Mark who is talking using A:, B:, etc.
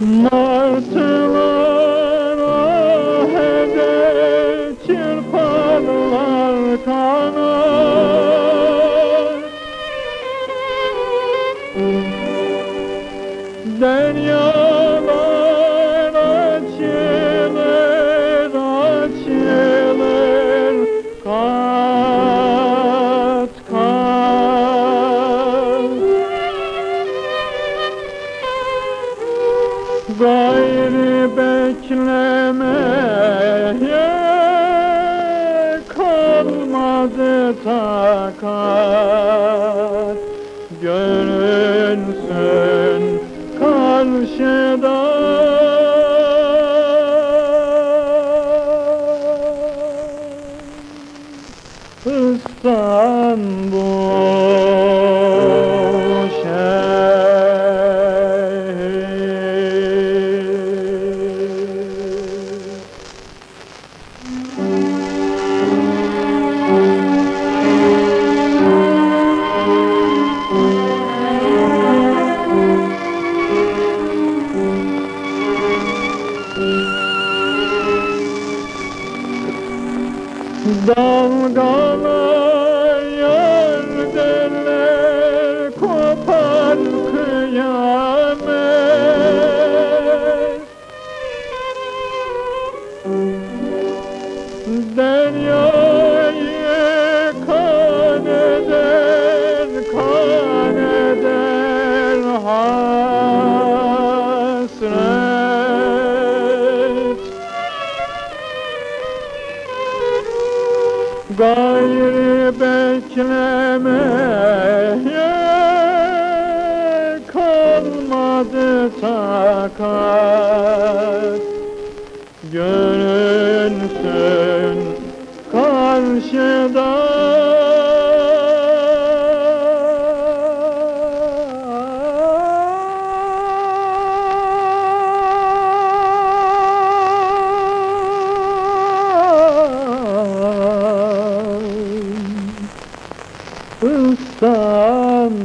A: No. Deryalar açılır açılır. Kat kat. Gayrı beklemeye kalmadı takat karşıda İstanbul Dalgalar yerdeler kopar kıyamet. Deryayı Gayrı beklemeye kalmadı takat. Görünsün karşıda İstanbul